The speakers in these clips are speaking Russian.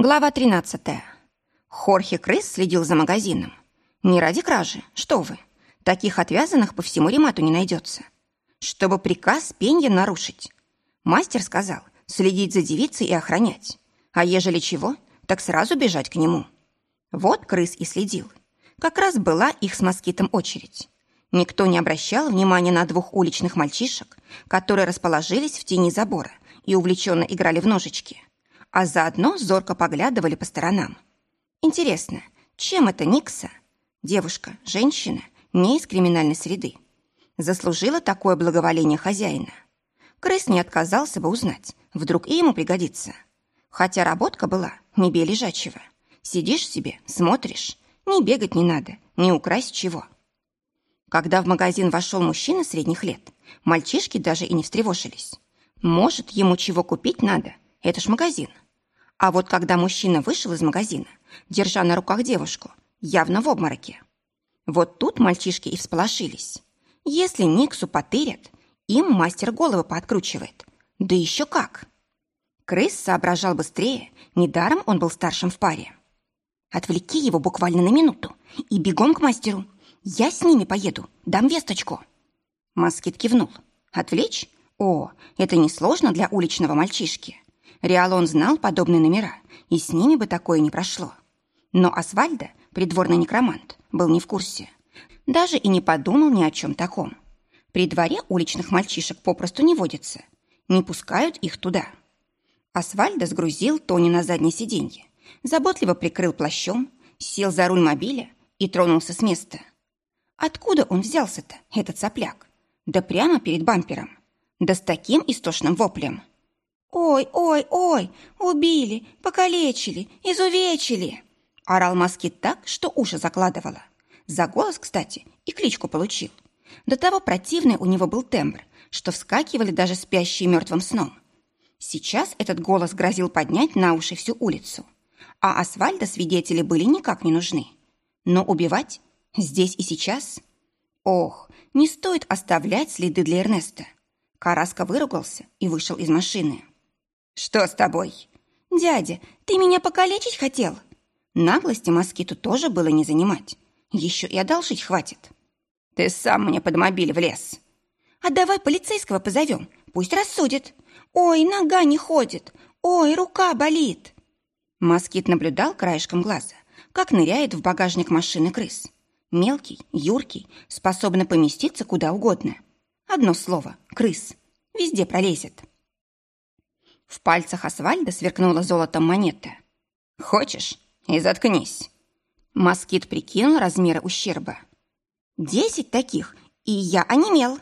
Глава 13. Хорхе Крыс следил за магазином. Не ради кражи, что вы. Таких отвязанных по всему ремату не найдется. Чтобы приказ пенья нарушить. Мастер сказал следить за девицей и охранять. А ежели чего, так сразу бежать к нему. Вот крыс и следил. Как раз была их с москитом очередь. Никто не обращал внимания на двух уличных мальчишек, которые расположились в тени забора и увлеченно играли в ножички а заодно зорко поглядывали по сторонам. Интересно, чем это Никса, девушка, женщина, не из криминальной среды, заслужила такое благоволение хозяина? Крыс не отказался бы узнать, вдруг и ему пригодится. Хотя работка была не бей. Сидишь себе, смотришь, ни бегать не надо, ни украсть чего. Когда в магазин вошел мужчина средних лет, мальчишки даже и не встревожились. Может, ему чего купить надо – это ж магазин. А вот когда мужчина вышел из магазина, держа на руках девушку, явно в обмороке. Вот тут мальчишки и всполошились. Если Никсу потырят, им мастер головы пооткручивает. Да еще как! Крыс соображал быстрее, недаром он был старшим в паре. Отвлеки его буквально на минуту и бегом к мастеру. Я с ними поеду, дам весточку. Москит кивнул. Отвлечь? О, это несложно для уличного мальчишки. Риалон знал подобные номера, и с ними бы такое не прошло. Но Асвальда, придворный некромант, был не в курсе. Даже и не подумал ни о чем таком. При дворе уличных мальчишек попросту не водится. Не пускают их туда. Асвальда сгрузил Тони на заднее сиденье, заботливо прикрыл плащом, сел за руль мобиля и тронулся с места. Откуда он взялся-то, этот сопляк? Да прямо перед бампером. Да с таким истошным воплем. «Ой, ой, ой! Убили, покалечили, изувечили!» Орал москит так, что уши закладывало. За голос, кстати, и кличку получил. До того противный у него был тембр, что вскакивали даже спящие мертвым сном. Сейчас этот голос грозил поднять на уши всю улицу. А Асфальда свидетели были никак не нужны. Но убивать здесь и сейчас? Ох, не стоит оставлять следы для Эрнеста. Караска выругался и вышел из машины. «Что с тобой?» «Дядя, ты меня покалечить хотел?» Наглости москиту тоже было не занимать. Еще и одолжить хватит. «Ты сам мне под мобиль влез». «А давай полицейского позовем, пусть рассудит. Ой, нога не ходит. Ой, рука болит». Москит наблюдал краешком глаза, как ныряет в багажник машины крыс. Мелкий, юркий, способный поместиться куда угодно. Одно слово — крыс. Везде пролезет. В пальцах Асвальда сверкнула золотом монета. «Хочешь? И заткнись!» Москит прикинул размеры ущерба. «Десять таких, и я онемел».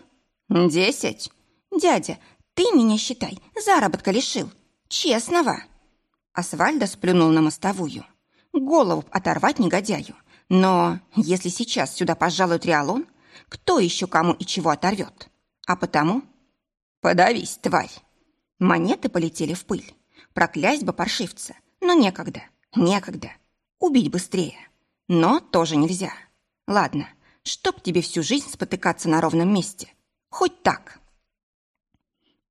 «Десять? Дядя, ты меня, считай, заработка лишил. Честного». Асвальда сплюнул на мостовую. Голову оторвать негодяю. Но если сейчас сюда пожалуют Риалон, кто еще кому и чего оторвет? А потому... Подавись, тварь! Монеты полетели в пыль. Проклясть бы паршивца. Но некогда, некогда. Убить быстрее. Но тоже нельзя. Ладно, чтоб тебе всю жизнь спотыкаться на ровном месте. Хоть так.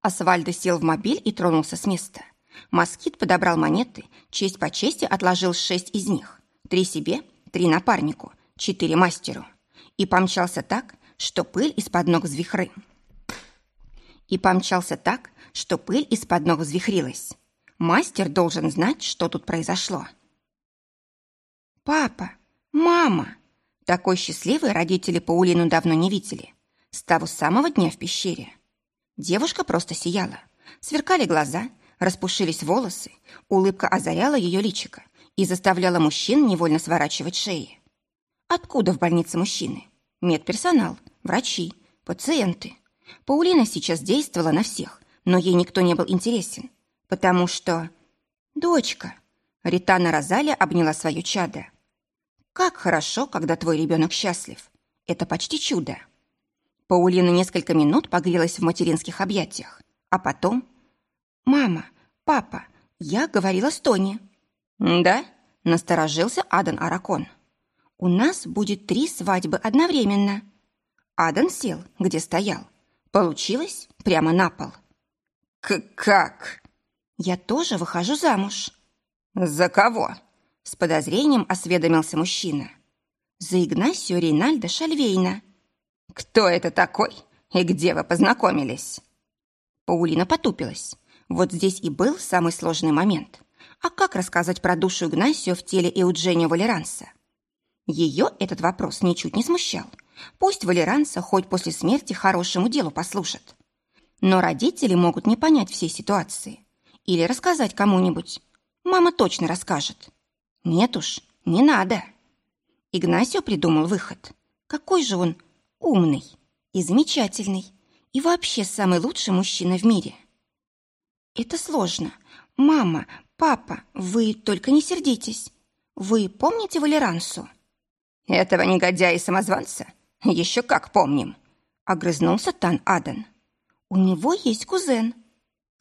Асвальдо сел в мобиль и тронулся с места. Москит подобрал монеты, честь по чести отложил шесть из них. Три себе, три напарнику, четыре мастеру. И помчался так, что пыль из-под ног взвихры. И помчался так, что пыль из-под ног взвихрилась. Мастер должен знать, что тут произошло. «Папа! Мама!» Такой счастливой родители Паулину давно не видели. С того самого дня в пещере. Девушка просто сияла. Сверкали глаза, распушились волосы, улыбка озаряла ее личико и заставляла мужчин невольно сворачивать шеи. Откуда в больнице мужчины? Медперсонал, врачи, пациенты. Паулина сейчас действовала на всех, но ей никто не был интересен, потому что... «Дочка!» Ритана Розалия обняла свое чадо. «Как хорошо, когда твой ребенок счастлив. Это почти чудо». Паулина несколько минут погрелась в материнских объятиях, а потом... «Мама, папа, я говорила с Тони». «Да?» — насторожился Адан Аракон. «У нас будет три свадьбы одновременно». Адан сел, где стоял. Получилось прямо на пол. К «Как?» «Я тоже выхожу замуж». «За кого?» — с подозрением осведомился мужчина. «За Игнасио Рейнальдо Шальвейна». «Кто это такой и где вы познакомились?» Паулина потупилась. Вот здесь и был самый сложный момент. А как рассказать про душу Игнасио в теле Эудженио Валеранса? Ее этот вопрос ничуть не смущал. Пусть Валеранса хоть после смерти хорошему делу послушат. Но родители могут не понять всей ситуации. Или рассказать кому-нибудь. Мама точно расскажет. Нет уж, не надо. Игнасио придумал выход. Какой же он умный и замечательный. И вообще самый лучший мужчина в мире. Это сложно. Мама, папа, вы только не сердитесь. Вы помните Валерансу? Этого негодяя и самозванца? Еще как помним. Огрызнулся Тан Аден. У него есть кузен.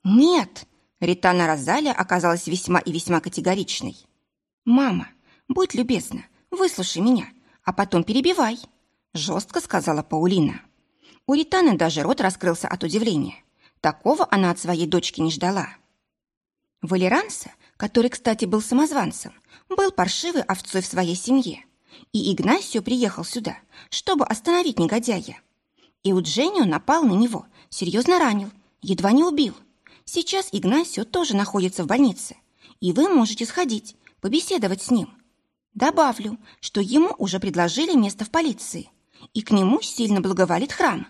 Нет, Ритана Розалия оказалась весьма и весьма категоричной. «Мама, будь любезна, выслушай меня, а потом перебивай», жестко сказала Паулина. У Ританы даже рот раскрылся от удивления. Такого она от своей дочки не ждала. Валеранса, который, кстати, был самозванцем, был паршивой овцой в своей семье. И Игнасио приехал сюда, чтобы остановить негодяя. И Удженио напал на него, серьезно ранил, едва не убил. Сейчас Игнасио тоже находится в больнице, и вы можете сходить, побеседовать с ним. Добавлю, что ему уже предложили место в полиции, и к нему сильно благоволит храм.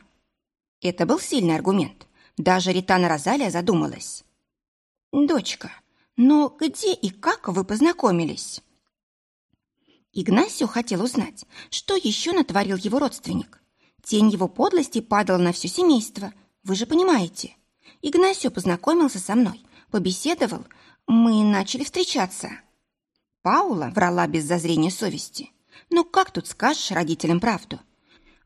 Это был сильный аргумент. Даже Ритана Розалия задумалась. «Дочка, но где и как вы познакомились?» Игнасио хотел узнать, что еще натворил его родственник. Тень его подлости падала на все семейство, вы же понимаете. Игнасио познакомился со мной, побеседовал, мы начали встречаться. Паула врала без зазрения совести. Но как тут скажешь родителям правду?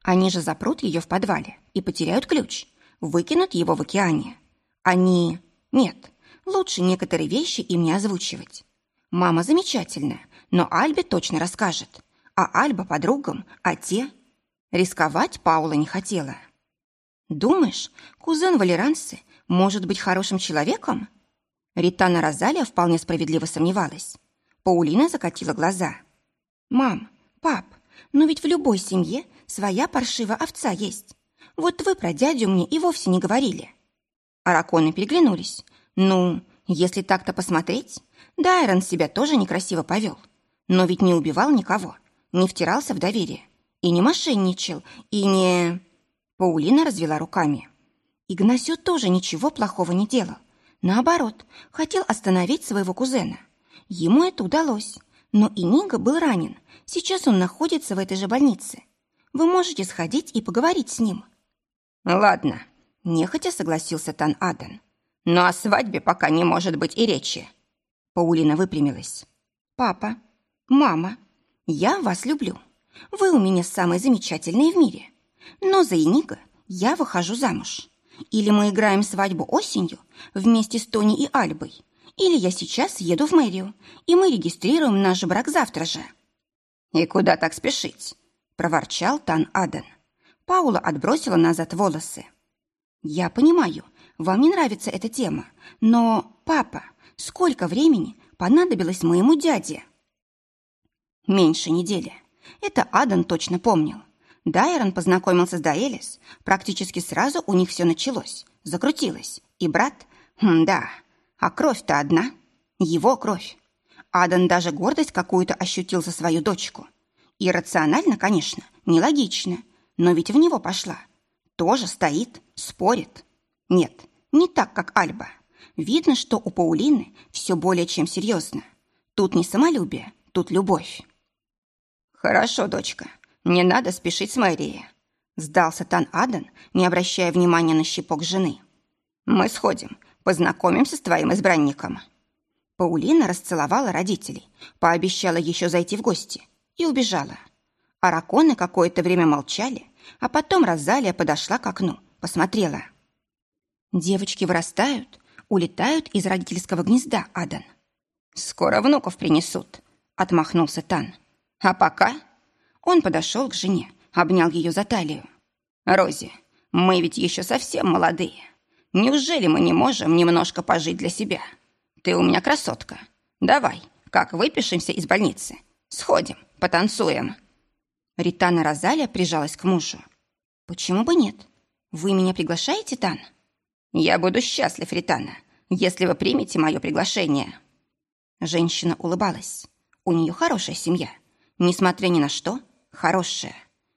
Они же запрут ее в подвале и потеряют ключ, выкинут его в океане. Они... Нет, лучше некоторые вещи им не озвучивать. Мама замечательная, но Альбе точно расскажет. А Альба подругам, а те... Рисковать Паула не хотела. Думаешь, кузен Валерансы может быть хорошим человеком? Ритана Розалия вполне справедливо сомневалась. Паулина закатила глаза. «Мам, пап, но ведь в любой семье своя паршивая овца есть. Вот вы про дядю мне и вовсе не говорили». Араконы переглянулись. «Ну, если так-то посмотреть, Дайрон себя тоже некрасиво повел. Но ведь не убивал никого, не втирался в доверие, и не мошенничал, и не...» Паулина развела руками. Игнасио тоже ничего плохого не делал. Наоборот, хотел остановить своего кузена. Ему это удалось. Но и Нига был ранен. Сейчас он находится в этой же больнице. Вы можете сходить и поговорить с ним. Ладно, нехотя согласился Тан Аден. Но о свадьбе пока не может быть и речи. Паулина выпрямилась. Папа, мама, я вас люблю. Вы у меня самые замечательные в мире. Но за Инига я выхожу замуж. Или мы играем свадьбу осенью вместе с Тони и Альбой, или я сейчас еду в мэрию, и мы регистрируем наш брак завтра же». «И куда так спешить?» – проворчал Тан Аден. Паула отбросила назад волосы. «Я понимаю, вам не нравится эта тема, но, папа, сколько времени понадобилось моему дяде?» Меньше недели. Это Адан точно помнил. Дайрон познакомился с Даэлис. Практически сразу у них все началось, закрутилось. И брат... Хм, да, а кровь-то одна. Его кровь. Адан даже гордость какую-то ощутил за свою дочку. Иррационально, конечно, нелогично, но ведь в него пошла. Тоже стоит, спорит. Нет, не так, как Альба. Видно, что у Паулины все более чем серьезно. Тут не самолюбие, тут любовь. «Хорошо, дочка, не надо спешить с Мэрией», — сдался Тан Адан, не обращая внимания на щепок жены. «Мы сходим, познакомимся с твоим избранником». Паулина расцеловала родителей, пообещала еще зайти в гости и убежала. Араконы какое-то время молчали, а потом Розалия подошла к окну, посмотрела. Девочки вырастают, улетают из родительского гнезда, Адан. «Скоро внуков принесут», — отмахнулся Тан. «А пока он подошел к жене, обнял ее за талию. «Рози, мы ведь еще совсем молодые. Неужели мы не можем немножко пожить для себя? Ты у меня красотка. Давай, как выпишемся из больницы, сходим, потанцуем». Ритана Розалия прижалась к мужу. «Почему бы нет? Вы меня приглашаете, Тан?» «Я буду счастлив, Ритана, если вы примете мое приглашение». Женщина улыбалась. У нее хорошая семья. Несмотря ни на что, хорошая.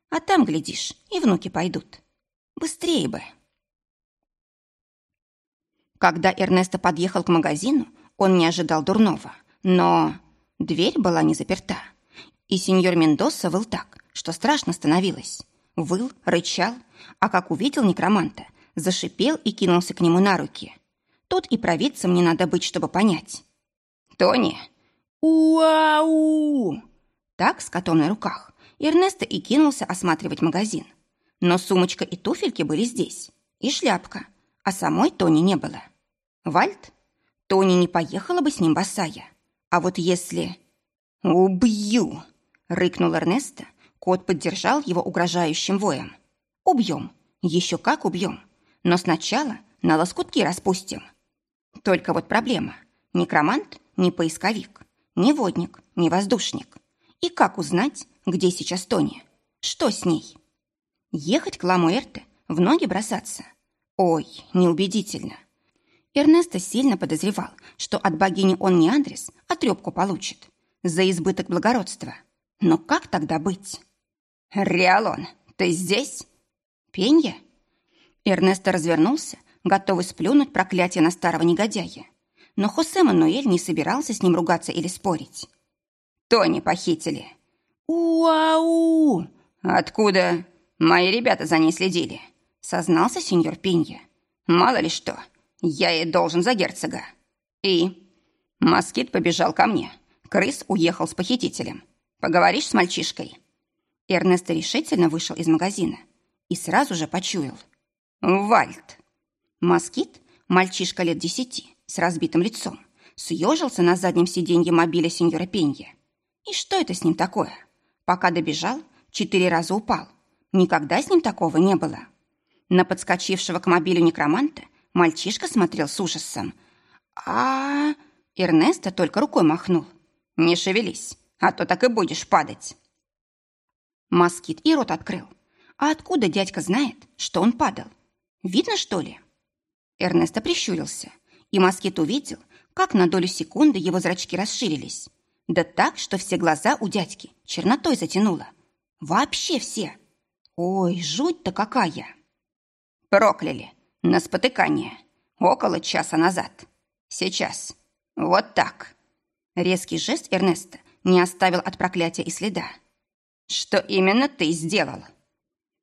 А там, глядишь, и внуки пойдут. Быстрее бы. Когда Эрнесто подъехал к магазину, он не ожидал дурного. Но дверь была не заперта. И сеньор Мендоса выл так, что страшно становилось. Выл, рычал, а как увидел некроманта, зашипел и кинулся к нему на руки. Тут и провидцам не надо быть, чтобы понять. «Тони!» «Уау!» Так, с котом на руках, Эрнесто и кинулся осматривать магазин. Но сумочка и туфельки были здесь, и шляпка, а самой Тони не было. Вальт? Тони не поехала бы с ним босая. А вот если... «Убью!» — рыкнул Эрнесто. Кот поддержал его угрожающим воем. «Убьем. Еще как убьем. Но сначала на лоскутки распустим». Только вот проблема. Некромант не поисковик, не водник, не воздушник. И как узнать, где сейчас Тони? Что с ней? Ехать к Ламуэрте, в ноги бросаться? Ой, неубедительно. Эрнесто сильно подозревал, что от богини он не адрес, а трепку получит. За избыток благородства. Но как тогда быть? «Риалон, ты здесь?» «Пенья?» Эрнесто развернулся, готовый сплюнуть проклятие на старого негодяя. Но Хосе Мануэль не собирался с ним ругаться или спорить. «Тони похитили». «Уау!» «Откуда?» «Мои ребята за ней следили», — сознался сеньор Пенья. «Мало ли что, я ей должен за герцога». «И?» Москит побежал ко мне. Крыс уехал с похитителем. «Поговоришь с мальчишкой?» Эрнесто решительно вышел из магазина и сразу же почуял. «Вальт!» Москит, мальчишка лет десяти, с разбитым лицом, съежился на заднем сиденье мобиля сеньора Пенья. И что это с ним такое? Пока добежал, четыре раза упал. Никогда с ним такого не было. На подскочившего к мобилю некроманта мальчишка смотрел с ужасом. а, -а, -а Эрнесто только рукой махнул. «Не шевелись, а то так и будешь падать». Москит и рот открыл. А откуда дядька знает, что он падал? Видно, что ли? Эрнесто прищурился, и Москит увидел, как на долю секунды его зрачки расширились. Да так, что все глаза у дядьки чернотой затянуло. Вообще все. Ой, жуть-то какая! Прокляли. На спотыкание. Около часа назад. Сейчас. Вот так. Резкий жест Эрнеста не оставил от проклятия и следа. «Что именно ты сделал?»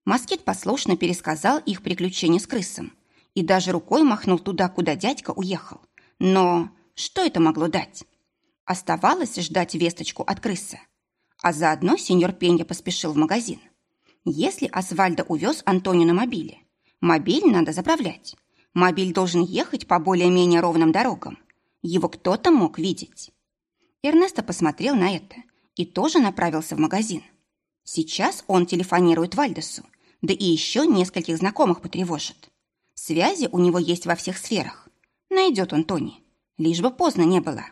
Москит послушно пересказал их приключения с крысом и даже рукой махнул туда, куда дядька уехал. Но что это могло дать? Оставалось ждать весточку от крыса. А заодно сеньор Пенья поспешил в магазин. Если Асвальдо увез Антонию на мобиле, мобиль надо заправлять. Мобиль должен ехать по более-менее ровным дорогам. Его кто-то мог видеть. Эрнесто посмотрел на это и тоже направился в магазин. Сейчас он телефонирует Вальдесу, да и еще нескольких знакомых потревожит. Связи у него есть во всех сферах. Найдет он Тони, лишь бы поздно не было.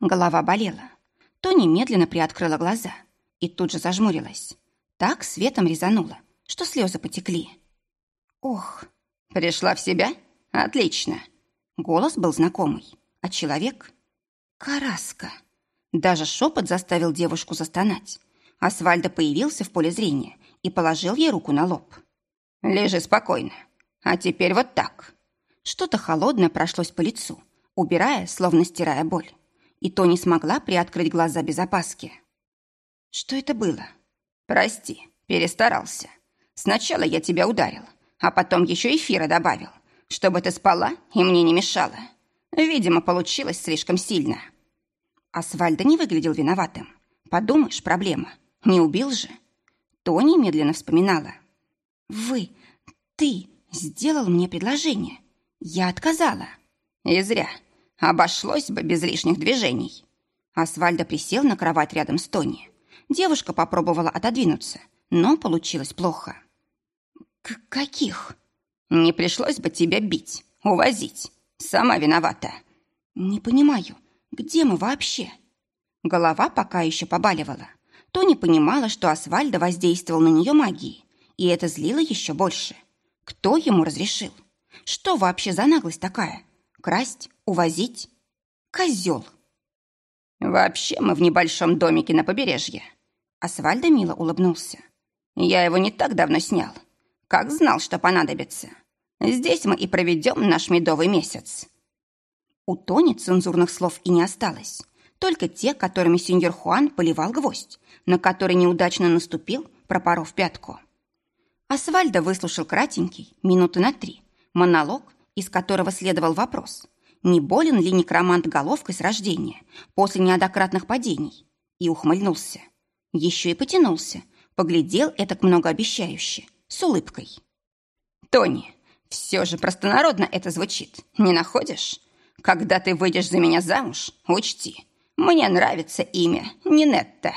Голова болела. Тони медленно приоткрыла глаза и тут же зажмурилась. Так светом резануло, что слезы потекли. Ох, пришла в себя? Отлично. Голос был знакомый, а человек — Караска. Даже шепот заставил девушку застонать. Асвальдо появился в поле зрения и положил ей руку на лоб. «Лежи спокойно. А теперь вот так». Что-то холодное прошлось по лицу, убирая, словно стирая боль. И то не смогла приоткрыть глаза без опаски. Что это было? «Прости, перестарался. Сначала я тебя ударил, а потом еще эфира добавил, чтобы ты спала и мне не мешала. Видимо, получилось слишком сильно». Асвальдо не выглядел виноватым. Подумаешь, проблема. Не убил же. Тони медленно вспоминала. «Вы, ты сделал мне предложение. Я отказала». «И зря. Обошлось бы без лишних движений». Асвальдо присел на кровать рядом с Тони. Девушка попробовала отодвинуться, но получилось плохо. «К каких?» «Не пришлось бы тебя бить, увозить. Сама виновата». «Не понимаю, где мы вообще?» Голова пока еще побаливала. Тони понимала, что Асвальдо воздействовал на нее магией, и это злило еще больше. Кто ему разрешил? Что вообще за наглость такая? Красть? Увозить? Козел! Вообще мы в небольшом домике на побережье. Асвальдо мило улыбнулся. Я его не так давно снял. Как знал, что понадобится. Здесь мы и проведем наш медовый месяц. У Тони цензурных слов и не осталось. Только те, которыми сеньор Хуан поливал гвоздь, на который неудачно наступил, пропоров пятку. Асвальдо выслушал кратенький, минуты на три, монолог, из которого следовал вопрос, не болен ли некромант головкой с рождения после неоднократных падений, и ухмыльнулся. Еще и потянулся, поглядел этак многообещающе, с улыбкой. «Тони, все же простонародно это звучит, не находишь? Когда ты выйдешь за меня замуж, учти, мне нравится имя Нинетта».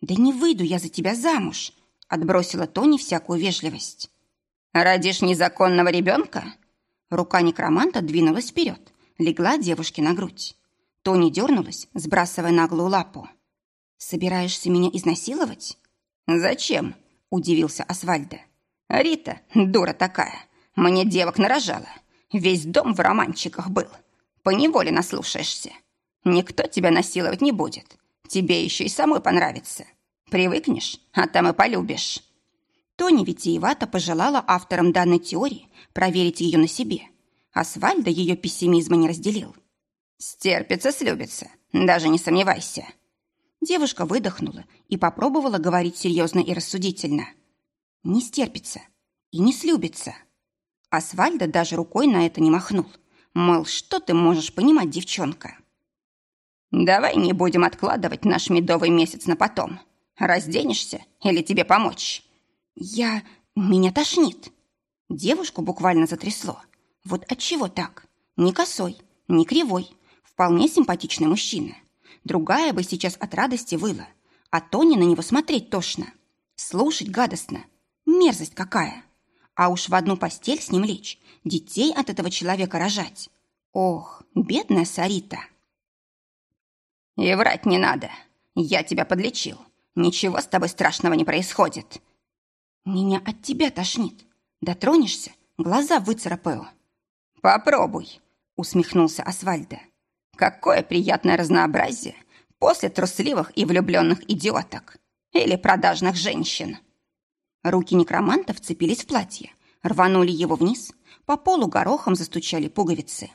«Да не выйду я за тебя замуж», — отбросила Тони всякую вежливость. «Родишь незаконного ребенка?» Рука некроманта двинулась вперед, легла девушке на грудь. Тони дернулась, сбрасывая наглую лапу. «Собираешься меня изнасиловать?» «Зачем?» – удивился Асвальдо. «Рита, дура такая, мне девок нарожала. Весь дом в романчиках был. Поневоле наслушаешься. Никто тебя насиловать не будет. Тебе еще и самой понравится. Привыкнешь, а там и полюбишь». Тони витиевато пожелала авторам данной теории проверить ее на себе. Асвальдо ее пессимизма не разделил. «Стерпится, слюбится, даже не сомневайся». Девушка выдохнула и попробовала говорить серьезно и рассудительно. «Не стерпится и не слюбится». Асвальдо даже рукой на это не махнул. Мол, что ты можешь понимать, девчонка? «Давай не будем откладывать наш медовый месяц на потом. Разденешься или тебе помочь?» «Я... меня тошнит». Девушку буквально затрясло. Вот от чего так? Не косой, не кривой. Вполне симпатичный мужчина. Другая бы сейчас от радости выла. А Тони на него смотреть тошно. Слушать гадостно. Мерзость какая. А уж в одну постель с ним лечь. Детей от этого человека рожать. Ох, бедная Сарита. И врать не надо. Я тебя подлечил. Ничего с тобой страшного не происходит. Меня от тебя тошнит. Дотронешься, глаза выцарапаю. Попробуй, усмехнулся Асвальдо. Какое приятное разнообразие после трусливых и влюбленных идиоток или продажных женщин. Руки некроманта вцепились в платье, рванули его вниз, по полу горохом застучали пуговицы.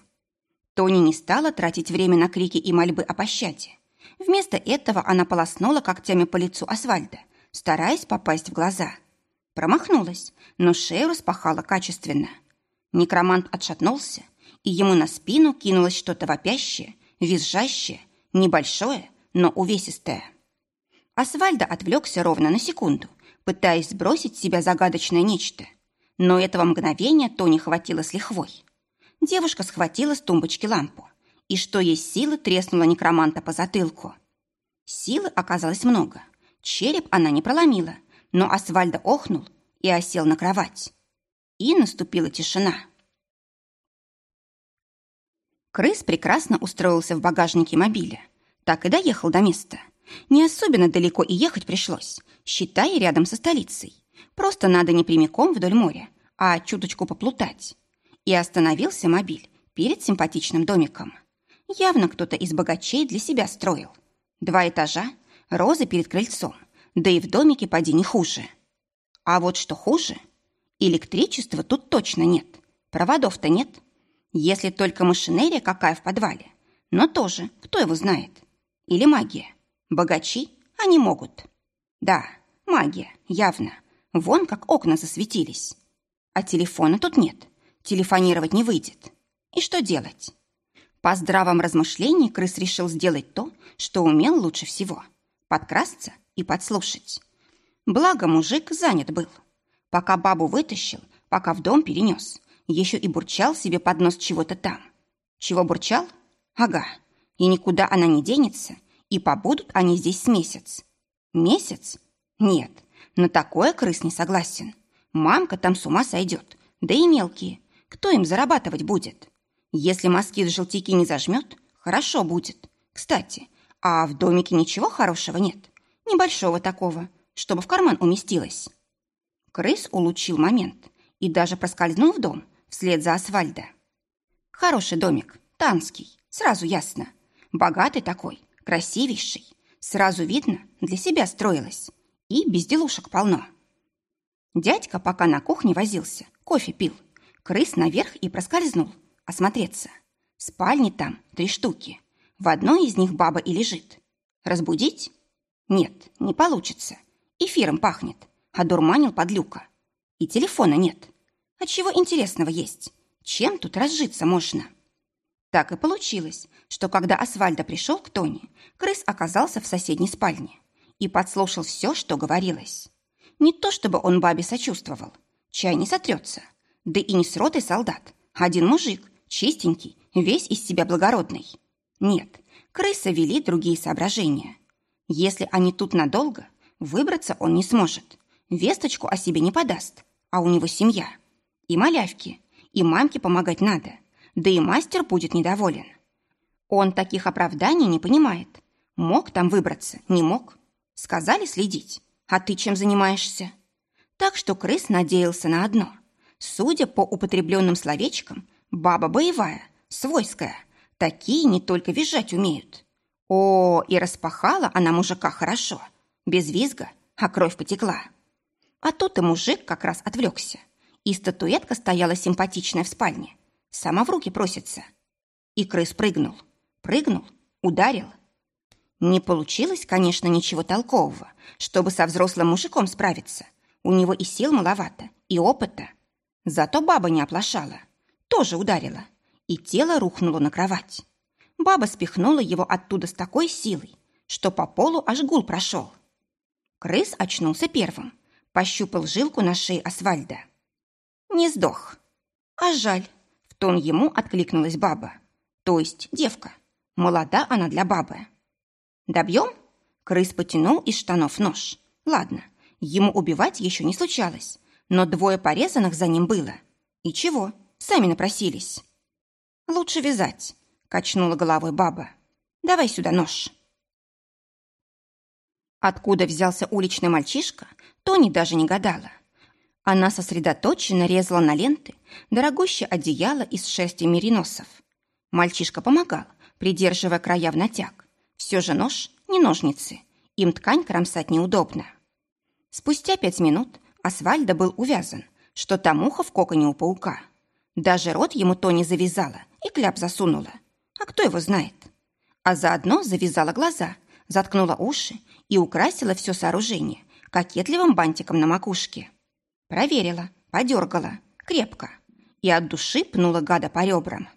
Тони не стала тратить время на крики и мольбы о пощаде. Вместо этого она полоснула когтями по лицу Асвальда, стараясь попасть в глаза. Промахнулась, но шею распахала качественно. Некромант отшатнулся, и ему на спину кинулось что-то вопящее, визжащее, небольшое, но увесистое. Асвальдо отвлекся ровно на секунду, пытаясь сбросить с себя загадочное нечто. Но этого мгновения Тони хватило с лихвой. Девушка схватила с тумбочки лампу и, что есть силы, треснула некроманта по затылку. Силы оказалось много. Череп она не проломила, но Асвальдо охнул и осел на кровать. И наступила тишина. Крыс прекрасно устроился в багажнике мобиля. Так и доехал до места. Не особенно далеко и ехать пришлось, считая рядом со столицей. Просто надо не прямиком вдоль моря, а чуточку поплутать. И остановился мобиль перед симпатичным домиком. Явно кто-то из богачей для себя строил. Два этажа, розы перед крыльцом, да и в домике поди не хуже. А вот что хуже, электричества тут точно нет, проводов-то нет – если только машинерия какая в подвале. Но тоже, кто его знает? Или магия? Богачи? Они могут. Да, магия, явно. Вон как окна засветились. А телефона тут нет. Телефонировать не выйдет. И что делать? По здравом размышлении крыс решил сделать то, что умел лучше всего. Подкрасться и подслушать. Благо мужик занят был. Пока бабу вытащил, пока в дом перенес, еще и бурчал себе под нос чего-то там. Чего бурчал? Ага. И никуда она не денется, и побудут они здесь с месяц. Месяц? Нет, на такое крыс не согласен. Мамка там с ума сойдет, да и мелкие. Кто им зарабатывать будет? Если москит желтики не зажмет, хорошо будет. Кстати, а в домике ничего хорошего нет? Небольшого такого, чтобы в карман уместилось. Крыс улучил момент и даже проскользнул в дом вслед за Асфальда. Хороший домик, танский, сразу ясно. Богатый такой, красивейший. Сразу видно, для себя строилась. И безделушек полно. Дядька пока на кухне возился, кофе пил. Крыс наверх и проскользнул, осмотреться. Спальни там три штуки. В одной из них баба и лежит. Разбудить? Нет, не получится. Эфиром пахнет. Одурманил подлюка. И телефона нет. А чего интересного есть? Чем тут разжиться можно? Так и получилось, что когда Асфальда пришел к Тони, крыс оказался в соседней спальне и подслушал все, что говорилось. Не то чтобы он бабе сочувствовал. Чай не сотрется. Да и не с ротой солдат. Один мужик, чистенький, весь из себя благородный. Нет, крыса вели другие соображения. Если они тут надолго, выбраться он не сможет. Весточку о себе не подаст, а у него семья. И малявки, и мамке помогать надо. Да и мастер будет недоволен. Он таких оправданий не понимает. Мог там выбраться, не мог. Сказали следить. А ты чем занимаешься? Так что крыс надеялся на одно. Судя по употребленным словечкам, баба боевая, свойская. Такие не только визжать умеют. О, и распахала она мужика хорошо. Без визга, а кровь потекла. А тут и мужик как раз отвлекся. И статуэтка стояла симпатичная в спальне. Сама в руки просится. И крыс прыгнул. Прыгнул, ударил. Не получилось, конечно, ничего толкового, чтобы со взрослым мужиком справиться. У него и сил маловато, и опыта. Зато баба не оплошала. Тоже ударила. И тело рухнуло на кровать. Баба спихнула его оттуда с такой силой, что по полу аж гул прошел. Крыс очнулся первым, пощупал жилку на шее Асфальда. Не сдох. А жаль. В тон ему откликнулась баба. То есть девка. Молода она для бабы. «Добьем?» Крыс потянул из штанов нож. «Ладно, ему убивать еще не случалось, но двое порезанных за ним было. И чего? Сами напросились». «Лучше вязать», — качнула головой баба. «Давай сюда нож». Откуда взялся уличный мальчишка, Тони даже не гадала. Она сосредоточенно резала на ленты дорогущее одеяло из шерсти мериносов. Мальчишка помогал, придерживая края в натяг. Все же нож, не ножницы. Им ткань кромсать неудобно. Спустя пять минут Асфальда был увязан, что там ухо в коконе у паука. Даже рот ему то не завязала и кляп засунула. А кто его знает? А заодно завязала глаза, заткнула уши и украсила все сооружение кокетливым бантиком на макушке. Проверила, подергала, крепко. И от души пнула гада по ребрам.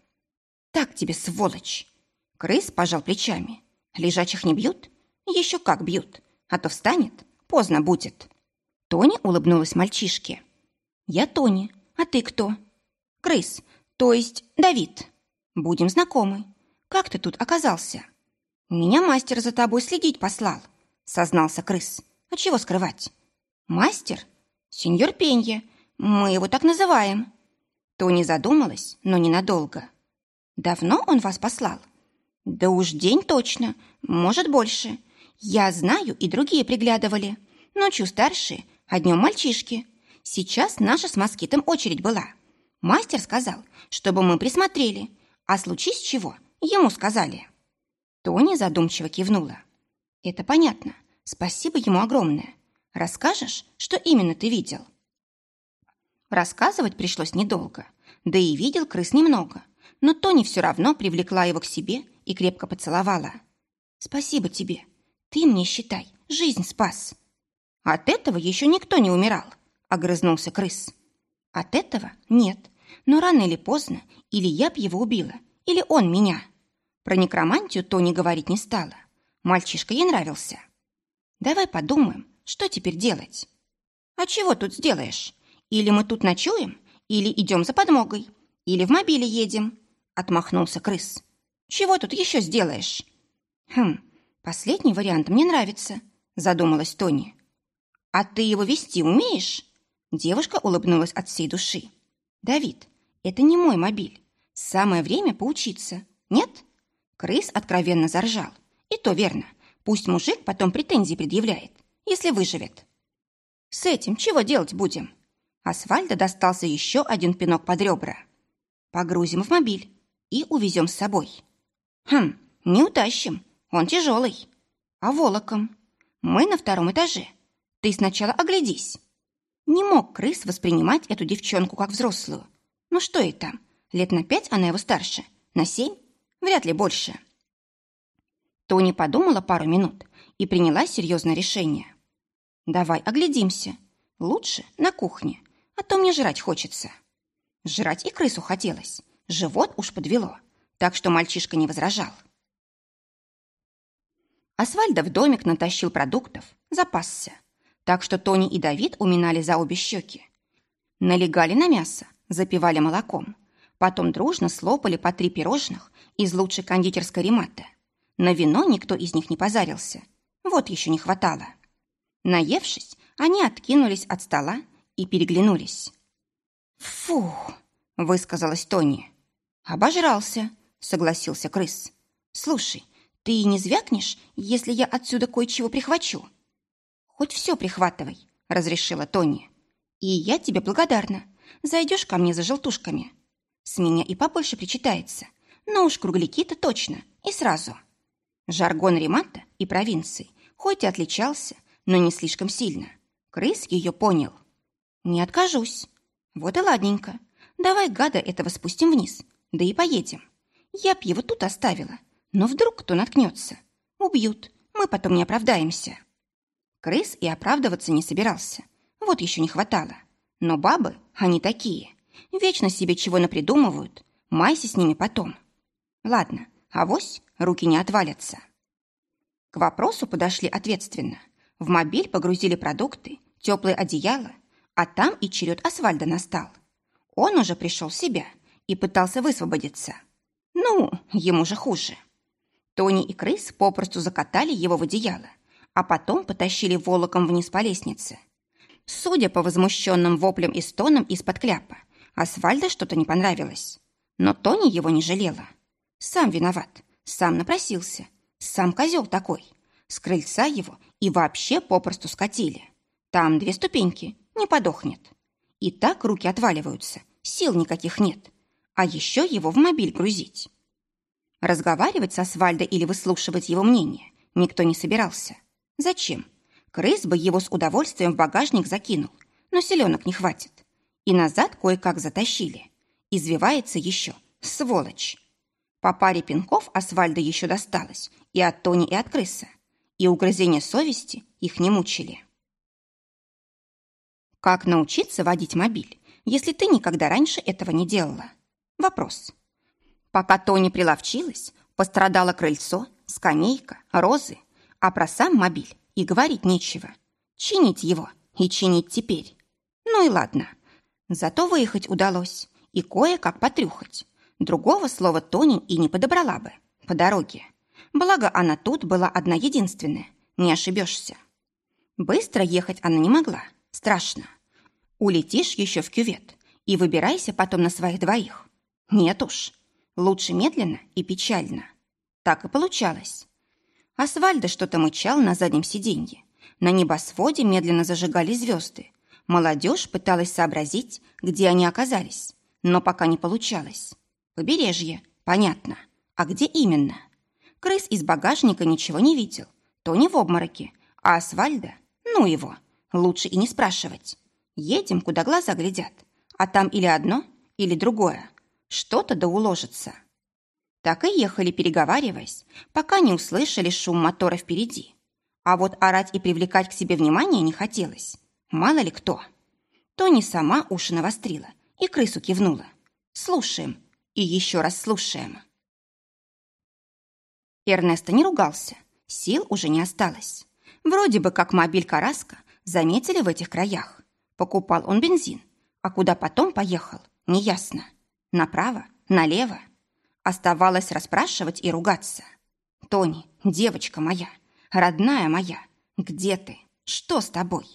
«Так тебе, сволочь!» Крыс пожал плечами. Лежачих не бьют? Еще как бьют. А то встанет, поздно будет. Тони улыбнулась мальчишке. Я Тони, а ты кто? Крыс, то есть Давид. Будем знакомы. Как ты тут оказался? Меня мастер за тобой следить послал, сознался крыс. А чего скрывать? Мастер? Сеньор Пенье. Мы его так называем. Тони задумалась, но ненадолго. Давно он вас послал? Да уж день точно, может, больше. Я знаю, и другие приглядывали. Ночью старшие, а днем мальчишки. Сейчас наша с москитом очередь была. Мастер сказал, чтобы мы присмотрели. А случись чего, ему сказали. Тони задумчиво кивнула. Это понятно. Спасибо ему огромное. Расскажешь, что именно ты видел? Рассказывать пришлось недолго. Да и видел крыс немного. Но Тони все равно привлекла его к себе и крепко поцеловала. «Спасибо тебе. Ты мне, считай, жизнь спас». «От этого еще никто не умирал», — огрызнулся крыс. «От этого нет. Но рано или поздно или я б его убила, или он меня». Про некромантию Тони говорить не стала. Мальчишка ей нравился. «Давай подумаем, что теперь делать?» «А чего тут сделаешь? Или мы тут ночуем, или идем за подмогой, или в мобиле едем», — отмахнулся крыс. Чего тут еще сделаешь?» «Хм, последний вариант мне нравится», — задумалась Тони. «А ты его вести умеешь?» Девушка улыбнулась от всей души. «Давид, это не мой мобиль. Самое время поучиться. Нет? Крыс откровенно заржал. И то верно. Пусть мужик потом претензии предъявляет, если выживет. С этим чего делать будем? Асфальда достался еще один пинок под ребра. Погрузим в мобиль и увезем с собой. Хм, не утащим, он тяжелый. А волоком? Мы на втором этаже. Ты сначала оглядись. Не мог крыс воспринимать эту девчонку как взрослую. Ну что ей там? Лет на пять она его старше. На семь? Вряд ли больше. Тони подумала пару минут и приняла серьезное решение. «Давай оглядимся. Лучше на кухне, а то мне жрать хочется». Жрать и крысу хотелось. Живот уж подвело, так что мальчишка не возражал. Асфальда в домик натащил продуктов, запасся. Так что Тони и Давид уминали за обе щеки. Налегали на мясо, запивали молоком. Потом дружно слопали по три пирожных из лучшей кондитерской рематы. На вино никто из них не позарился. Вот еще не хватало. Наевшись, они откинулись от стола и переглянулись. «Фух!» — высказалась Тони. «Обожрался», — согласился крыс. «Слушай, ты не звякнешь, если я отсюда кое-чего прихвачу?» «Хоть все прихватывай», — разрешила Тони. «И я тебе благодарна. Зайдешь ко мне за желтушками. С меня и побольше причитается. Но уж кругляки-то точно, и сразу». Жаргон Ремата и провинции хоть и отличался, но не слишком сильно. Крыс ее понял. «Не откажусь. Вот и ладненько. Давай гада этого спустим вниз, да и поедем. Я б его тут оставила, но вдруг кто наткнется. Убьют, мы потом не оправдаемся». Крыс и оправдываться не собирался. Вот еще не хватало. Но бабы, они такие. Вечно себе чего напридумывают. Майся с ними потом. Ладно, авось руки не отвалятся. К вопросу подошли ответственно. В мобиль погрузили продукты, теплое одеяло, а там и черед Асфальда настал. Он уже пришел в себя и пытался высвободиться. Ну, ему же хуже. Тони и крыс попросту закатали его в одеяло, а потом потащили волоком вниз по лестнице. Судя по возмущенным воплям и стонам из-под кляпа, Асфальда что-то не понравилось. Но Тони его не жалела. Сам виноват, сам напросился, сам козел такой. С крыльца его и вообще попросту скатили. Там две ступеньки, не подохнет. И так руки отваливаются, сил никаких нет. А еще его в мобиль грузить. Разговаривать со Асфальдой или выслушивать его мнение никто не собирался. Зачем? Крыс бы его с удовольствием в багажник закинул, но селенок не хватит. И назад кое-как затащили. Извивается еще, сволочь. По паре пинков Асфальда еще досталось и от Тони, и от крыса. И угрызения совести их не мучили. Как научиться водить мобиль, если ты никогда раньше этого не делала? Вопрос. Пока Тони приловчилась, пострадало крыльцо, скамейка, розы, а про сам мобиль и говорить нечего. Чинить его и чинить теперь. Ну и ладно. Зато выехать удалось и кое-как потрюхать. Другого слова Тони и не подобрала бы по дороге. Благо, она тут была одна единственная, не ошибешься. Быстро ехать она не могла, страшно. Улетишь еще в кювет и выбирайся потом на своих двоих. Нет уж, лучше медленно и печально. Так и получалось. Асфальда что-то мычал на заднем сиденье. На небосводе медленно зажигали звезды. Молодежь пыталась сообразить, где они оказались, но пока не получалось. Побережье, понятно. А где именно? Крыс из багажника ничего не видел. То не в обмороке. А Асфальда? Ну его. Лучше и не спрашивать. Едем, куда глаза глядят. А там или одно, или другое. Что-то да уложится. Так и ехали, переговариваясь, пока не услышали шум мотора впереди. А вот орать и привлекать к себе внимание не хотелось. Мало ли кто. Тони сама уши навострила и крысу кивнула. «Слушаем, и еще раз слушаем. Эрнесто не ругался, сил уже не осталось. Вроде бы как мобиль Караска заметили в этих краях. Покупал он бензин, а куда потом поехал, неясно. Направо, налево. Оставалось расспрашивать и ругаться. «Тони, девочка моя, родная моя, где ты? Что с тобой?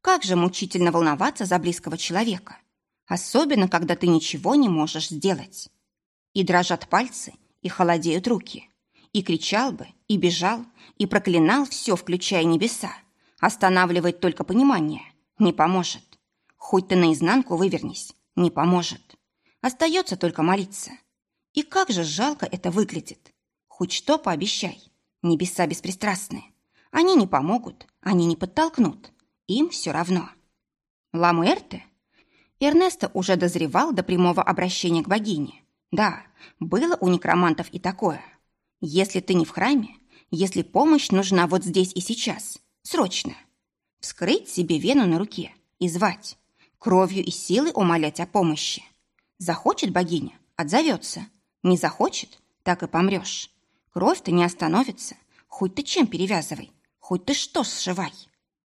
Как же мучительно волноваться за близкого человека!» особенно когда ты ничего не можешь сделать. И дрожат пальцы, и холодеют руки. И кричал бы, и бежал, и проклинал все, включая небеса. Останавливает только понимание. Не поможет. Хоть ты наизнанку вывернись, не поможет. Остается только молиться. И как же жалко это выглядит. Хоть что пообещай. Небеса беспристрастные. Они не помогут, они не подтолкнут. Им все равно. Ламуэрте? Эрнесто уже дозревал до прямого обращения к богине. Да, было у некромантов и такое. Если ты не в храме, если помощь нужна вот здесь и сейчас, срочно. Вскрыть себе вену на руке и звать. Кровью и силой умолять о помощи. Захочет богиня – отзовется. Не захочет – так и помрешь. Кровь-то не остановится. Хоть ты чем перевязывай, хоть ты что сшивай.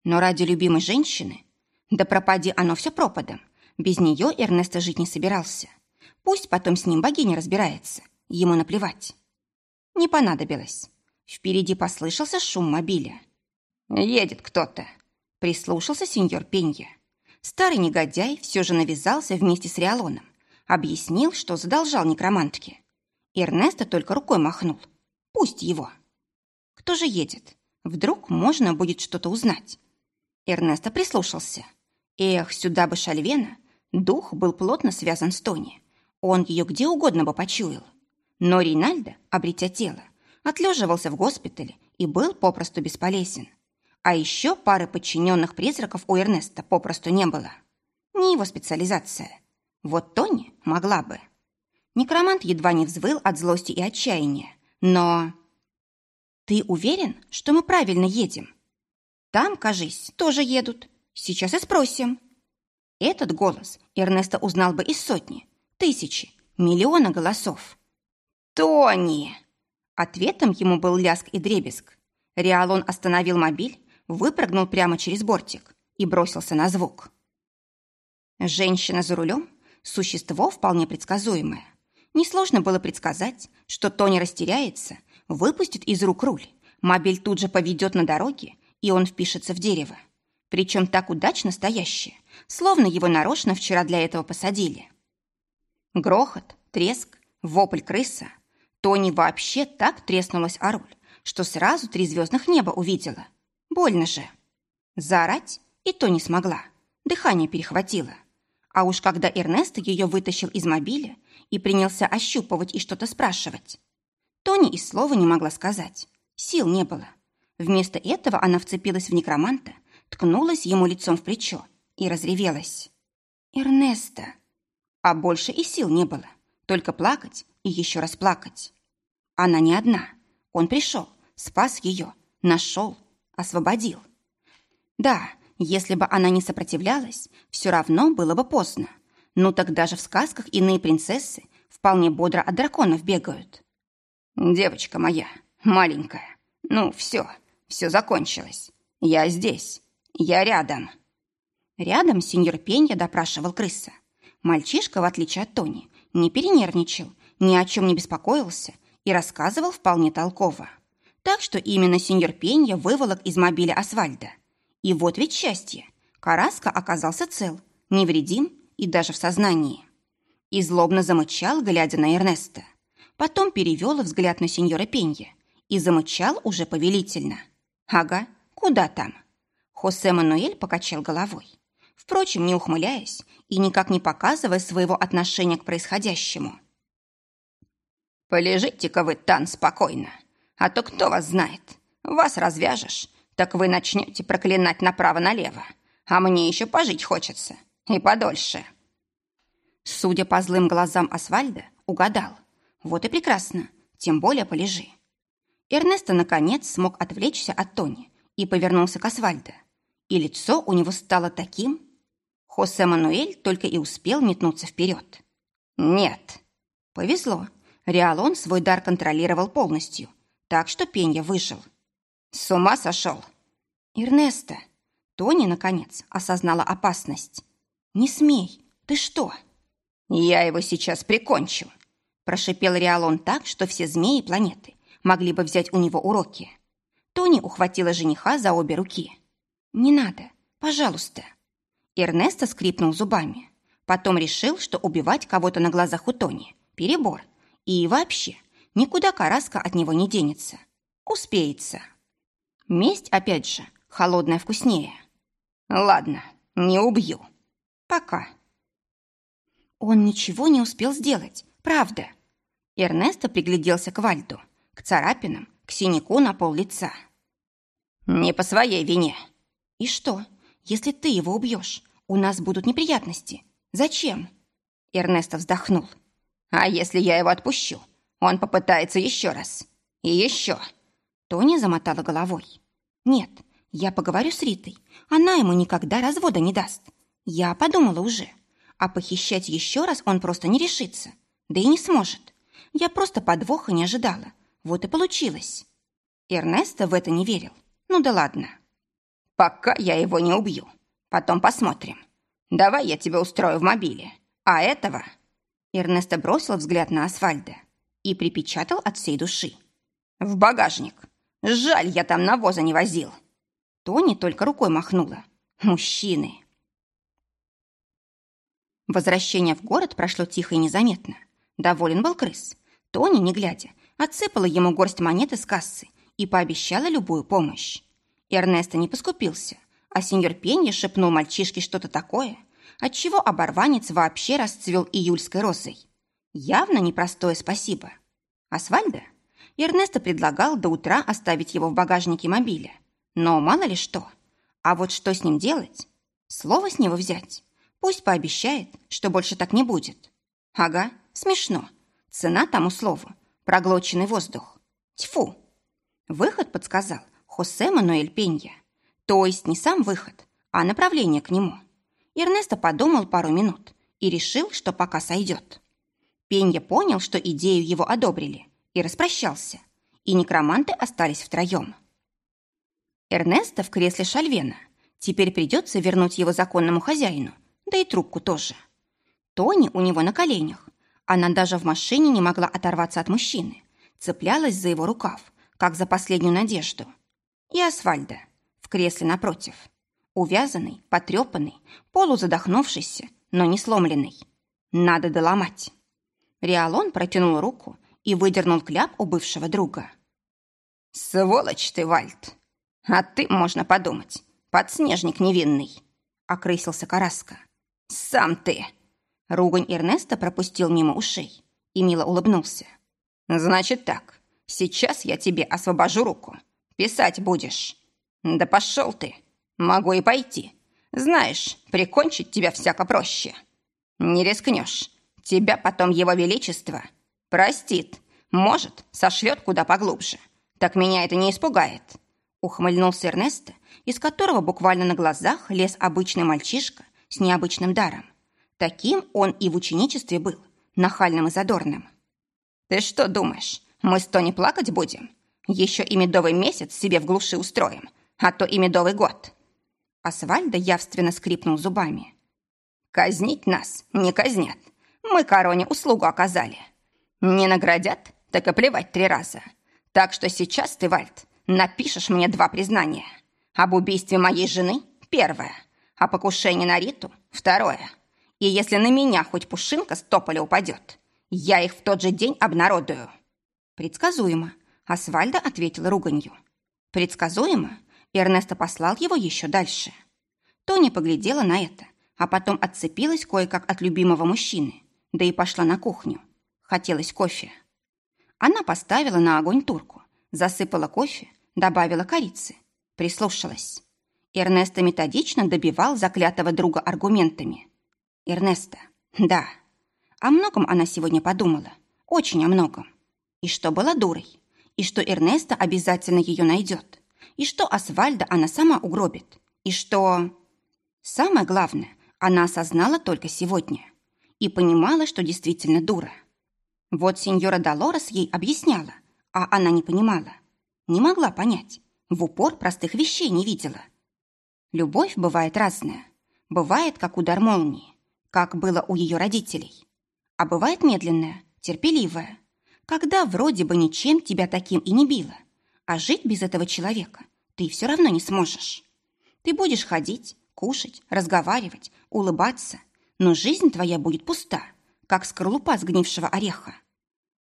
Но ради любимой женщины, да пропади оно все пропадом, без нее Эрнесто жить не собирался. Пусть потом с ним богиня разбирается, ему наплевать. Не понадобилось. Впереди послышался шум мобиля. «Едет кто-то», — прислушался сеньор Пенья. Старый негодяй все же навязался вместе с Риалоном, объяснил, что задолжал некромантке. Эрнесто только рукой махнул. «Пусть его». «Кто же едет? Вдруг можно будет что-то узнать?» Эрнесто прислушался. Эх, сюда бы Шальвена. Дух был плотно связан с Тони. Он ее где угодно бы почуял. Но Ринальдо, обретя тело, отлеживался в госпитале и был попросту бесполезен. А еще пары подчиненных призраков у Эрнеста попросту не было. Не его специализация. Вот Тони могла бы. Некромант едва не взвыл от злости и отчаяния. Но... «Ты уверен, что мы правильно едем?» «Там, кажись, тоже едут. Сейчас и спросим». Этот голос Эрнеста узнал бы из сотни, тысячи, миллиона голосов. «Тони!» Ответом ему был ляск и дребезг. Риалон остановил мобиль, выпрыгнул прямо через бортик и бросился на звук. Женщина за рулем – существо вполне предсказуемое. Несложно было предсказать, что Тони растеряется, выпустит из рук руль, мобиль тут же поведет на дороге, и он впишется в дерево. Причем так удачно стоящее, словно его нарочно вчера для этого посадили. Грохот, треск, вопль крыса – Тони вообще так треснулась о руль, что сразу три звездных неба увидела. Больно же. Заорать и то не смогла. Дыхание перехватило. А уж когда Эрнесто ее вытащил из мобиля и принялся ощупывать и что-то спрашивать, Тони и слова не могла сказать. Сил не было. Вместо этого она вцепилась в некроманта, ткнулась ему лицом в плечо и разревелась. «Эрнесто!» А больше и сил не было. Только плакать и еще раз плакать. Она не одна. Он пришел, спас ее, нашел, освободил. Да, если бы она не сопротивлялась, все равно было бы поздно. Ну так даже в сказках иные принцессы вполне бодро от драконов бегают. «Девочка моя, маленькая, ну все, все закончилось. Я здесь, я рядом». Рядом сеньор Пенья допрашивал крыса. Мальчишка, в отличие от Тони, не перенервничал ни о чем не беспокоился и рассказывал вполне толково. Так что именно сеньор Пенья выволок из мобиля Асфальда. И вот ведь счастье. Караска оказался цел, невредим и даже в сознании. И злобно замычал, глядя на Эрнеста. Потом перевел взгляд на сеньора Пенья и замычал уже повелительно. Ага, куда там? Хосе Мануэль покачал головой. Впрочем, не ухмыляясь и никак не показывая своего отношения к происходящему. Полежите-ка вы, Тан, спокойно. А то кто вас знает? Вас развяжешь, так вы начнете проклинать направо-налево. А мне еще пожить хочется. И подольше. Судя по злым глазам Асфальда, угадал. Вот и прекрасно. Тем более полежи. Эрнесто, наконец, смог отвлечься от Тони и повернулся к Асфальда. И лицо у него стало таким... Хосе Мануэль только и успел метнуться вперед. «Нет». Повезло. Риалон свой дар контролировал полностью, так что Пенья выжил. С ума сошел. Эрнеста. Тони, наконец, осознала опасность. «Не смей! Ты что?» «Я его сейчас прикончу!» Прошипел Риалон так, что все змеи планеты могли бы взять у него уроки. Тони ухватила жениха за обе руки. «Не надо, пожалуйста!» Эрнесто скрипнул зубами. Потом решил, что убивать кого-то на глазах у Тони – перебор, И вообще, никуда Караска от него не денется. Успеется. Месть, опять же, холодная вкуснее. Ладно, не убью. Пока. Он ничего не успел сделать, правда. Эрнесто пригляделся к Вальду, к царапинам, к синяку на пол лица. «Не по своей вине». «И что, если ты его убьешь, у нас будут неприятности? Зачем?» Эрнесто вздохнул. «А если я его отпущу? Он попытается еще раз. И еще». Тони замотала головой. «Нет, я поговорю с Ритой. Она ему никогда развода не даст. Я подумала уже. А похищать еще раз он просто не решится. Да и не сможет. Я просто подвоха не ожидала. Вот и получилось». Эрнесто в это не верил. Ну да ладно. «Пока я его не убью. Потом посмотрим. Давай я тебя устрою в мобиле. А этого...» Эрнесто бросил взгляд на Асфальда и припечатал от всей души. «В багажник. Жаль, я там навоза не возил». Тони только рукой махнула. «Мужчины!» Возвращение в город прошло тихо и незаметно. Доволен был крыс. Тони, не глядя, отсыпала ему горсть монет из кассы и пообещала любую помощь. Эрнесто не поскупился, а сеньор Пенья шепнул мальчишке что-то такое – отчего оборванец вообще расцвел июльской розой. Явно непростое спасибо. Асфальда? Эрнесто предлагал до утра оставить его в багажнике мобиля. Но мало ли что. А вот что с ним делать? Слово с него взять? Пусть пообещает, что больше так не будет. Ага, смешно. Цена тому слову. Проглоченный воздух. Тьфу. Выход подсказал Хосе Мануэль Пенья. То есть не сам выход, а направление к нему – Эрнесто подумал пару минут и решил, что пока сойдет. Пенья понял, что идею его одобрили, и распрощался, и некроманты остались втроем. Эрнесто в кресле Шальвена. Теперь придется вернуть его законному хозяину, да и трубку тоже. Тони у него на коленях. Она даже в машине не могла оторваться от мужчины, цеплялась за его рукав, как за последнюю надежду. И Асфальда в кресле напротив – Увязанный, потрепанный, полузадохнувшийся, но не сломленный. Надо доломать. Риалон протянул руку и выдернул кляп у бывшего друга. «Сволочь ты, Вальд! А ты, можно подумать, подснежник невинный!» — окрысился Караска. «Сам ты!» Ругань Эрнеста пропустил мимо ушей и мило улыбнулся. «Значит так, сейчас я тебе освобожу руку. Писать будешь. Да пошел ты!» Могу и пойти. Знаешь, прикончить тебя всяко проще. Не рискнешь. Тебя потом его величество простит. Может, сошлет куда поглубже. Так меня это не испугает. Ухмыльнулся Эрнесто, из которого буквально на глазах лез обычный мальчишка с необычным даром. Таким он и в ученичестве был, нахальным и задорным. «Ты что думаешь, мы с Тони плакать будем? Еще и медовый месяц себе в глуши устроим, а то и медовый год. Асвальда явственно скрипнул зубами. «Казнить нас не казнят. Мы короне услугу оказали. Не наградят, так и плевать три раза. Так что сейчас ты, Вальд, напишешь мне два признания. Об убийстве моей жены – первое, о покушении на Риту – второе. И если на меня хоть пушинка с тополя упадет, я их в тот же день обнародую». «Предсказуемо», – Асвальда ответила руганью. «Предсказуемо, Эрнесто послал его еще дальше. Тони поглядела на это, а потом отцепилась кое-как от любимого мужчины, да и пошла на кухню. Хотелось кофе. Она поставила на огонь турку, засыпала кофе, добавила корицы, прислушалась. Эрнесто методично добивал заклятого друга аргументами. Эрнесто, да. О многом она сегодня подумала. Очень о многом. И что была дурой. И что Эрнесто обязательно ее найдет и что Асвальда она сама угробит, и что... Самое главное, она осознала только сегодня и понимала, что действительно дура. Вот сеньора Долорес ей объясняла, а она не понимала. Не могла понять, в упор простых вещей не видела. Любовь бывает разная. Бывает, как удар молнии, как было у ее родителей. А бывает медленная, терпеливая, когда вроде бы ничем тебя таким и не било, а жить без этого человека ты все равно не сможешь. Ты будешь ходить, кушать, разговаривать, улыбаться, но жизнь твоя будет пуста, как скорлупа сгнившего ореха.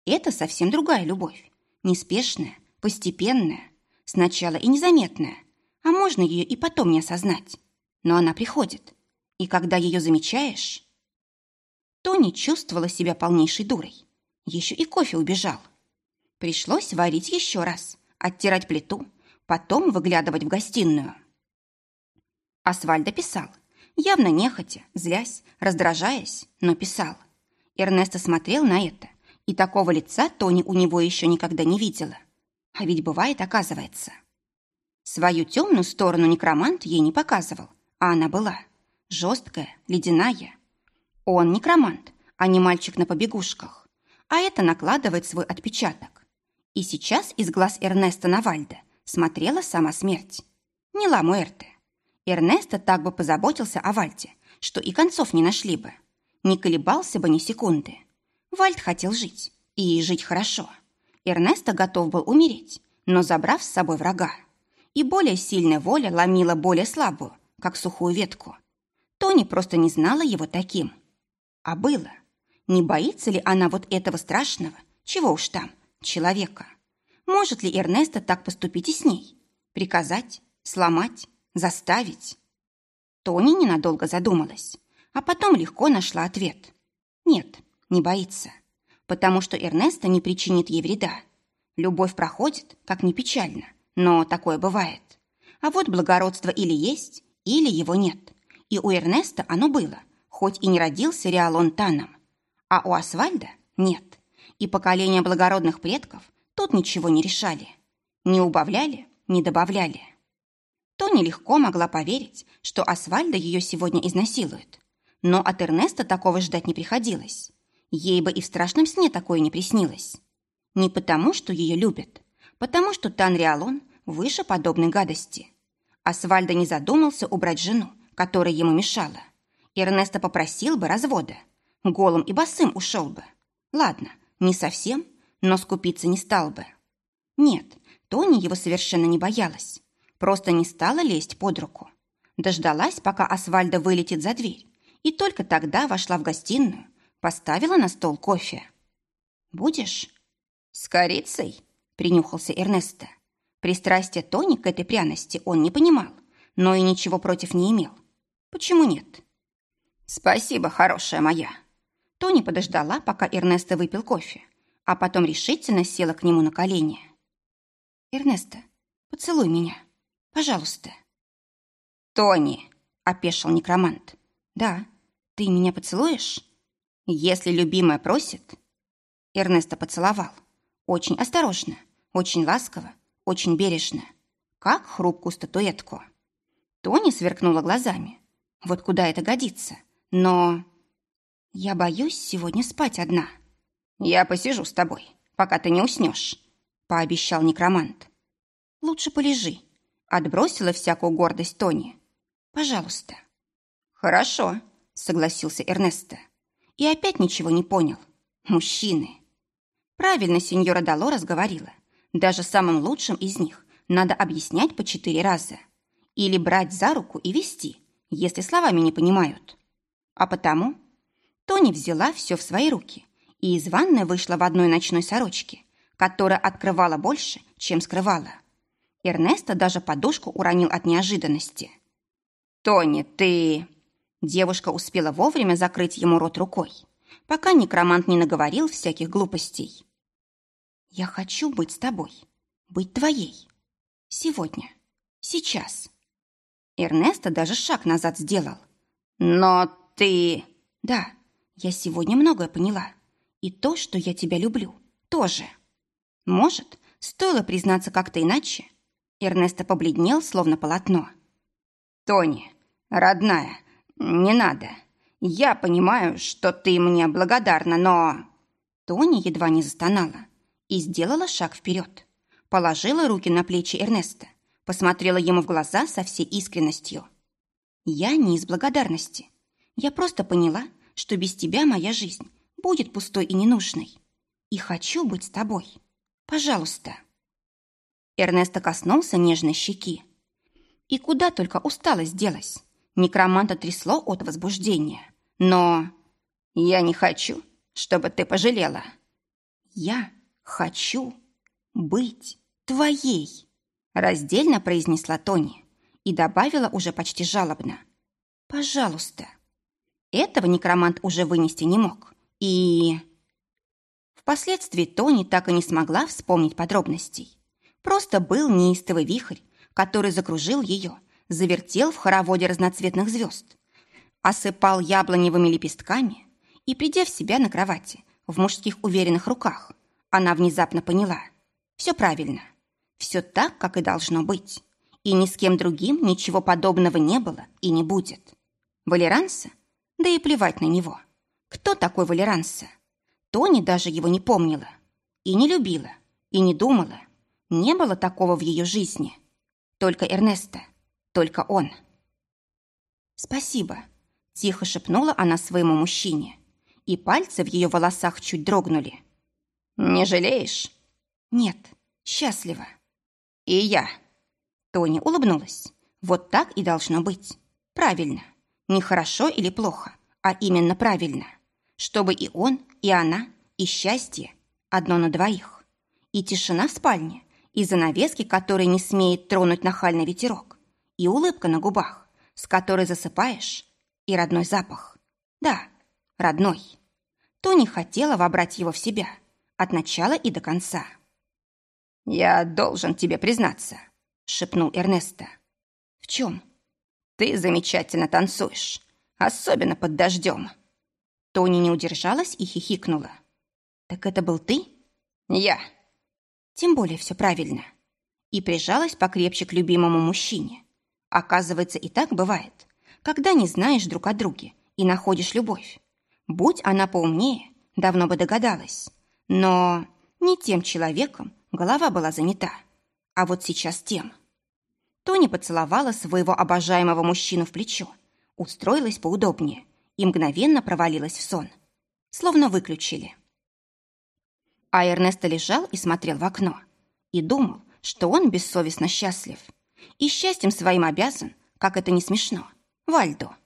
Это совсем другая любовь. Неспешная, постепенная, сначала и незаметная, а можно ее и потом не осознать. Но она приходит. И когда ее замечаешь... Тони чувствовала себя полнейшей дурой. Еще и кофе убежал. Пришлось варить еще раз, оттирать плиту, потом выглядывать в гостиную. Асвальдо писал. Явно нехотя, злясь, раздражаясь, но писал. Эрнесто смотрел на это, и такого лица Тони у него еще никогда не видела. А ведь бывает, оказывается. Свою темную сторону некромант ей не показывал, а она была. Жесткая, ледяная. Он некромант, а не мальчик на побегушках. А это накладывает свой отпечаток. И сейчас из глаз Эрнеста Навальда смотрела сама смерть. Не ла. Эрнесто так бы позаботился о Вальде, что и концов не нашли бы. Не колебался бы ни секунды. Вальд хотел жить. И жить хорошо. Эрнесто готов был умереть, но забрав с собой врага. И более сильная воля ломила более слабую, как сухую ветку. Тони просто не знала его таким. А было. Не боится ли она вот этого страшного, чего уж там, человека? Может ли Эрнеста так поступить и с ней? Приказать? Сломать? Заставить? Тони ненадолго задумалась, а потом легко нашла ответ. Нет, не боится, потому что Эрнеста не причинит ей вреда. Любовь проходит, как ни печально, но такое бывает. А вот благородство или есть, или его нет. И у Эрнеста оно было, хоть и не родился Реалон Таном. А у Асвальда нет. И поколения благородных предков тут ничего не решали. Не убавляли, не добавляли. Тони легко могла поверить, что Асвальда ее сегодня изнасилует. Но от Эрнеста такого ждать не приходилось. Ей бы и в страшном сне такое не приснилось. Не потому, что ее любят, потому что Танриалон выше подобной гадости. Асвальда не задумался убрать жену, которая ему мешала. Эрнеста попросил бы развода. Голым и босым ушел бы. Ладно, не совсем, но скупиться не стал бы. Нет, Тони его совершенно не боялась. Просто не стала лезть под руку. Дождалась, пока Асвальдо вылетит за дверь, и только тогда вошла в гостиную, поставила на стол кофе. «Будешь?» «С корицей?» – принюхался Эрнесто. Пристрастие Тони к этой пряности он не понимал, но и ничего против не имел. Почему нет? «Спасибо, хорошая моя». Тони подождала, пока Эрнесто выпил кофе, а потом решительно села к нему на колени. «Эрнесто, поцелуй меня». Пожалуйста». «Тони!» — опешил некромант. «Да, ты меня поцелуешь?» «Если любимая просит...» Эрнесто поцеловал. Очень осторожно, очень ласково, очень бережно. Как хрупкую статуэтку. Тони сверкнула глазами. Вот куда это годится? Но... Я боюсь сегодня спать одна. Я посижу с тобой, пока ты не уснешь, пообещал некромант. Лучше полежи, Отбросила всякую гордость Тони. «Пожалуйста». «Хорошо», — согласился Эрнесто. И опять ничего не понял. Мужчины. Правильно сеньора Долорес говорила. Даже самым лучшим из них надо объяснять по четыре раза. Или брать за руку и вести, если словами не понимают. А потому Тони взяла все в свои руки и из ванной вышла в одной ночной сорочке, которая открывала больше, чем скрывала. Эрнесто даже подушку уронил от неожиданности. «Тони, ты...» Девушка успела вовремя закрыть ему рот рукой, пока некромант не наговорил всяких глупостей. «Я хочу быть с тобой, быть твоей. Сегодня, сейчас». Эрнесто даже шаг назад сделал. «Но ты...» «Да, я сегодня многое поняла. И то, что я тебя люблю, тоже. Может, стоило признаться как-то иначе, Эрнесто побледнел, словно полотно. «Тони, родная, не надо. Я понимаю, что ты мне благодарна, но...» Тони едва не застонала и сделала шаг вперед. Положила руки на плечи Эрнеста, посмотрела ему в глаза со всей искренностью. «Я не из благодарности. Я просто поняла, что без тебя моя жизнь будет пустой и ненужной. И хочу быть с тобой. Пожалуйста». Эрнесто коснулся нежной щеки. И куда только усталость делась. Некроманта трясло от возбуждения. Но... Я не хочу, чтобы ты пожалела. «Я хочу быть твоей», — раздельно произнесла Тони и добавила уже почти жалобно. «Пожалуйста». Этого некромант уже вынести не мог. И... Впоследствии Тони так и не смогла вспомнить подробностей. Просто был неистовый вихрь, который закружил ее, завертел в хороводе разноцветных звезд, осыпал яблоневыми лепестками и, придя в себя на кровати, в мужских уверенных руках, она внезапно поняла. Все правильно. Все так, как и должно быть. И ни с кем другим ничего подобного не было и не будет. Валеранса? Да и плевать на него. Кто такой Валеранса? Тони даже его не помнила. И не любила. И не думала. Не было такого в ее жизни. Только Эрнеста. Только он. «Спасибо», – тихо шепнула она своему мужчине. И пальцы в ее волосах чуть дрогнули. «Не жалеешь?» «Нет, счастлива». «И я». Тони улыбнулась. «Вот так и должно быть. Правильно. Не хорошо или плохо, а именно правильно. Чтобы и он, и она, и счастье одно на двоих. И тишина в спальне, и занавески, которые не смеет тронуть нахальный ветерок, и улыбка на губах, с которой засыпаешь, и родной запах. Да, родной. Тони хотела вобрать его в себя, от начала и до конца. «Я должен тебе признаться», — шепнул Эрнеста. «В чем?» «Ты замечательно танцуешь, особенно под дождем». Тони не удержалась и хихикнула. «Так это был ты?» «Я». Тем более все правильно. И прижалась покрепче к любимому мужчине. Оказывается, и так бывает, когда не знаешь друг о друге и находишь любовь. Будь она поумнее, давно бы догадалась. Но не тем человеком голова была занята, а вот сейчас тем. Тони поцеловала своего обожаемого мужчину в плечо, устроилась поудобнее и мгновенно провалилась в сон. Словно выключили. А Эрнесто лежал и смотрел в окно. И думал, что он бессовестно счастлив. И счастьем своим обязан, как это не смешно, Вальдо.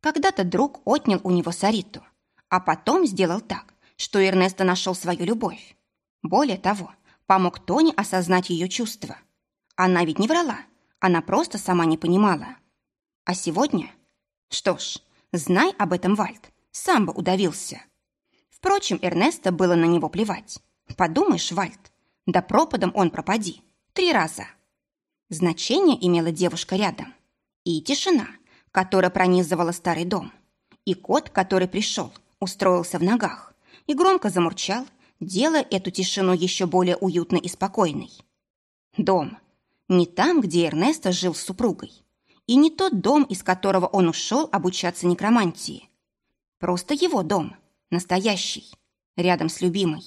Когда-то друг отнял у него Сариту, а потом сделал так, что Эрнесто нашел свою любовь. Более того, помог Тони осознать ее чувства. Она ведь не врала, она просто сама не понимала. А сегодня? Что ж, знай об этом Вальд, сам бы удавился. Впрочем, Эрнесто было на него плевать. Подумаешь, Вальд, да пропадом он пропади. Три раза. Значение имела девушка рядом. И тишина, которая пронизывала старый дом. И кот, который пришел, устроился в ногах и громко замурчал, делая эту тишину еще более уютной и спокойной. Дом. Не там, где Эрнесто жил с супругой. И не тот дом, из которого он ушел обучаться некромантии. Просто его дом, настоящий, рядом с любимой.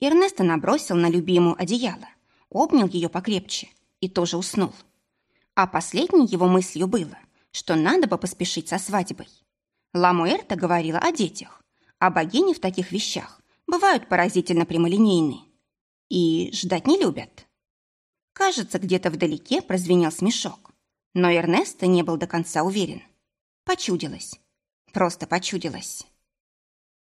Эрнесто набросил на любимую одеяло, обнял ее покрепче и тоже уснул. А последней его мыслью было, что надо бы поспешить со свадьбой. Ламуэрта говорила о детях, а богини в таких вещах бывают поразительно прямолинейны и ждать не любят. Кажется, где-то вдалеке прозвенел смешок, но Эрнесто не был до конца уверен. Почудилось. Просто почудилось.